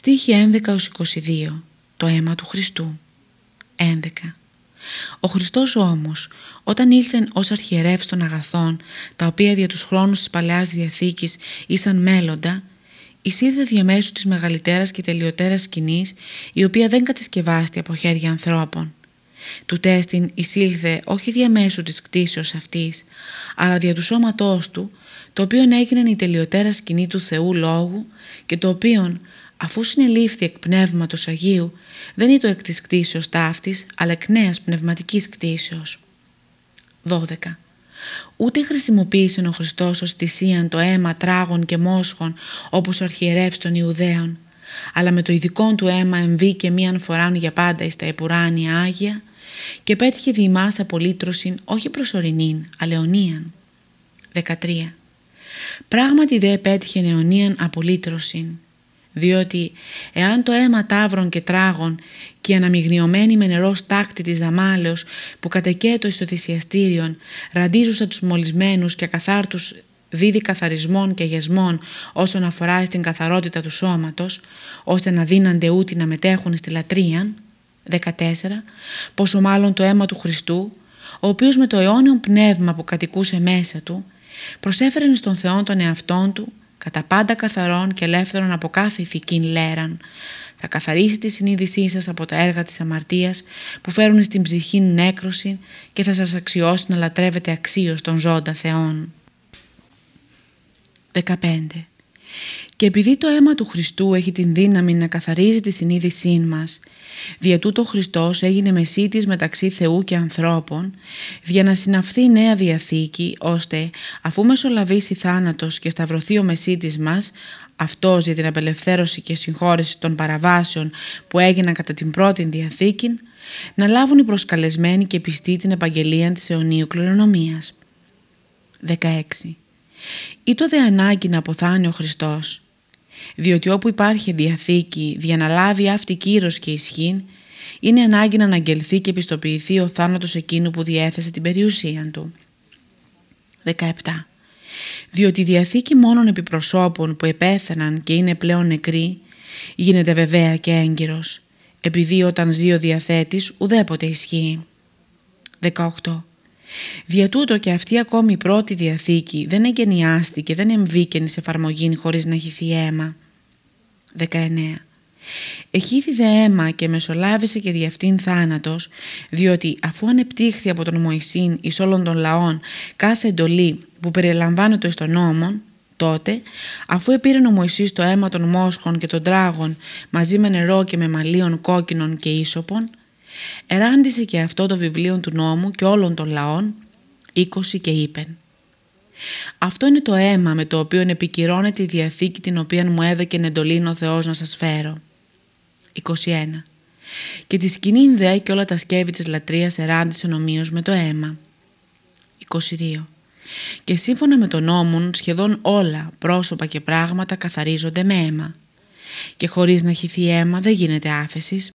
Στοίχη 11-22 Το αίμα του Χριστού 11 Ο Χριστός όμως όταν ήλθεν ως αρχιερεύς των αγαθών τα οποία δια τους χρόνους της Παλαιάς Διαθήκης ήσαν μέλλοντα εισήλθε διαμέσου της μεγαλύτερας και τελειωτέρας σκηνής η οποία δεν κατασκευάστη από χέρια ανθρώπων. Του τέστην εισήλθε όχι διαμέσου της κτίσεως αυτής αλλά δια του σώματός του το οποίο έγινε η τελειωτέρα σκηνή του Θεού Λόγου και το οποίο αφού συνελήφθη εκ πνεύματος Αγίου δεν είναι το εκ της κτήσεως ταύτης αλλά εκ νέας πνευματικής κτήσεως. 12. Ούτε χρησιμοποίησε ο Χριστός ως θυσίαν το αίμα τράγων και μόσχων όπως ο αρχιερεύς των Ιουδαίων αλλά με το ειδικό του αίμα εμβήκε μίαν φοράν για πάντα εις τα επουράνια Άγια και πέτυχε διημάς απολύτρωσιν όχι προσωρινήν, αλλά αιωνίαν. 13. Πράγματι δε πέτυχε αιωνίαν απολύτρωσιν διότι εάν το αίμα τάβρων και τράγων και αναμειγνιωμένη με νερό στάκτη της δαμάλεως που κατεκέτω στο θυσιαστήριον ραντίζουσα τους μολυσμένους και ακαθάρτους δίδει καθαρισμών και αγεσμών όσον αφορά στην καθαρότητα του σώματος, ώστε να δίνανται ούτι να μετέχουν στη λατρεία, 14, πόσο μάλλον το αίμα του Χριστού, ο οποίος με το αιώνιο πνεύμα που κατοικούσε μέσα του, προσέφερε στον Θεό τον εαυτόν του κατά πάντα καθαρόν και ελεύθερον από κάθε ηθική λέραν. Θα καθαρίσει τη συνείδησή σας από τα έργα της αμαρτίας που φέρουν στην ψυχή νέκρωση και θα σας αξιώσει να λατρεύετε αξίως των ζώντα Θεών. 15. Και επειδή το αίμα του Χριστού έχει την δύναμη να καθαρίζει τη συνείδησή μας, δια τούτο Χριστός έγινε μεσίτης μεταξύ Θεού και ανθρώπων, για να συναυθεί νέα Διαθήκη, ώστε αφού μεσολαβήσει θάνατος και σταυρωθεί ο μεσίτης μας, αυτός για την απελευθέρωση και συγχώρεση των παραβάσεων που έγιναν κατά την πρώτη Διαθήκη, να λάβουν οι προσκαλεσμένοι και πιστοί την επαγγελία της αιωνίου κληρονομίας. 16. Ή το δε ανάγκη να αποθάνει ο Χριστός, διότι όπου υπάρχει διαθήκη για να λάβει αυτή κύρος και ισχύ, είναι ανάγκη να αναγγελθεί και επιστοποιηθεί ο θάνατος εκείνου που διέθεσε την περιουσία του. 17. Διότι η διαθήκη μόνον επιπροσώπων που επέθαναν και είναι πλέον νεκροί, γίνεται βεβαία και έγκυρος, επειδή όταν ζει ο διαθέτης ουδέποτε ισχύει. 18. Δια τούτο και αυτή ακόμη η πρώτη Διαθήκη δεν εγκαινιάστηκε, δεν εμβήκαινε σε εφαρμογή χωρίς να χυθεί αίμα. 19. Εχήθη δε αίμα και μεσολάβησε και δι' αυτήν θάνατος, διότι αφού ανεπτύχθη από τον Μωυσήν εις όλων των λαών κάθε εντολή που περιλαμβάνεται στον νόμον, τότε, αφού επήρε ο Μωυσής το αίμα των μόσχων και των τράγων μαζί με νερό και με μαλλίων κόκκινων και ίσοπων, εράντισε και αυτό το βιβλίο του νόμου και όλων των λαών, 20 και είπεν αυτό είναι το αίμα με το οποίο επικυρώνεται η Διαθήκη την οποία μου έδωκε εντολή ο Θεός να σας φέρω. 21. Και τη σκηνή δε και όλα τα σκεύη της λατρείας εράντησαν ομοίως με το αίμα. 22. Και σύμφωνα με τον νόμο σχεδόν όλα πρόσωπα και πράγματα καθαρίζονται με αίμα. Και χωρίς να χυθεί αίμα δεν γίνεται άφεσης